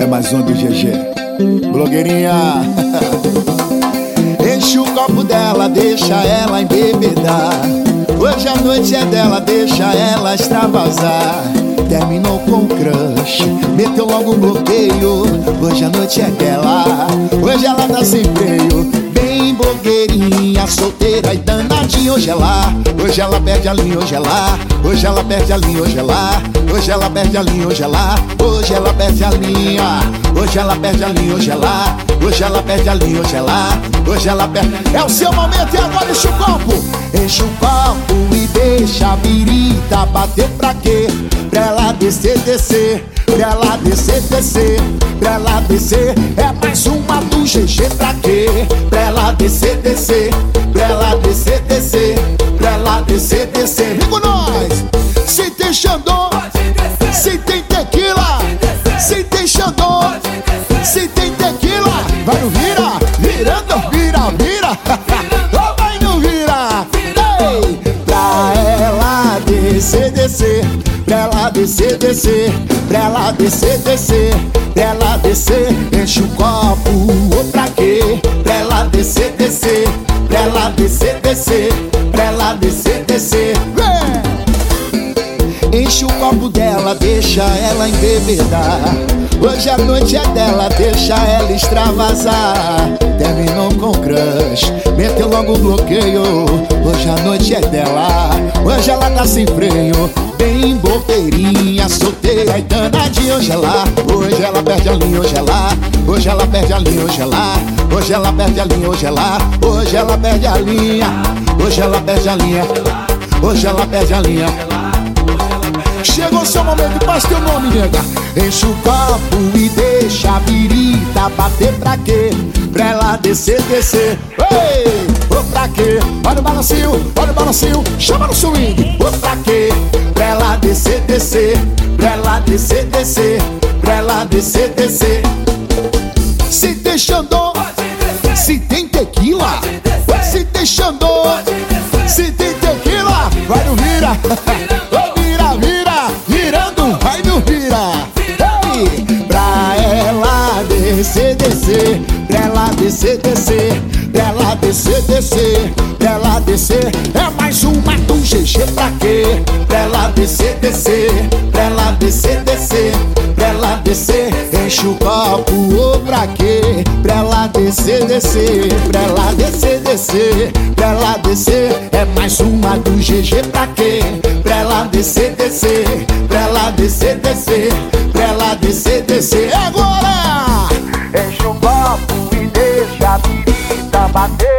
É mais um do GG. Blogueirinha. Enche o copo dela, deixa ela embebedar. Hoje a noite é dela, deixa ela extravasar. Terminou com crush, meteu logo um bloqueio. Hoje a noite é dela, hoje ela tá sem freio. Bem blogueirinha, solteira e danadinha. Hoje ela, hoje ela perde a linha, hoje ela, hoje ela perde a linha, hoje ela, hoje ela perde a linha, hoje ela, hoje ela perde a linha, hoje ela perde a linha, hoje ela, hoje ela perde a linha, hoje ela, hoje ela perde. É o seu momento e agora enche o copo, enche o copo e deixa a birita bater pra quê? Pra ela descer, descer, pra ela descer, descer, pra ela descer. É mais uma do GG pra quê? Pra ela descer, descer, pra ela descer, descer, descer, descer. Vem com nós! Se tem Xandô, se tem tequila, se tem Xandô, se tem tequila, vai no vira, virando, vira, vira, vai no vira, ei, pra ela descer, descer, pra ela descer, descer, pra ela descer, descer, pra ela descer, enche o copo, ou pra quê? Pra ela descer, descer, pra ela descer, descer, pra ela descer, descer, vem! Enche o copo dela, deixa ela embebedar. Hoje a noite é dela, deixa ela extravasar. Terminou com crush, meteu logo o bloqueio. Hoje a noite é dela, hoje ela tá sem freio. Bem boteirinha, solteira e danadinha. Hoje ela, hoje ela perde a linha, hoje ela, hoje ela perde a linha, hoje ela, hoje ela perde a linha, hoje ela, hoje ela perde a linha, hoje ela perde a linha, hoje ela perde a linha. Chegou seu momento, faz teu nome, nega. Enche o copo e deixa a birita bater pra quê? Pra ela descer, descer. Ei, ô pra quê? Olha o balancinho, olha o balancinho, chama no swing. Ô pra quê? Pra ela descer, descer. Pra ela descer, descer. Pra ela descer, descer. Se tem descer, descer, pra ela descer, descer, pra ela descer, descer, pra ela descer. É mais uma do GG pra quê? Pra ela descer, descer, pra ela descer, descer, pra ela descer. Enche o copo, ou pra quê? Pra ela descer, descer, pra ela descer, descer, pra ela descer. É mais uma do GG pra quê? Pra ela descer, descer, pra ela descer, descer, pra ela descer, descer. Bater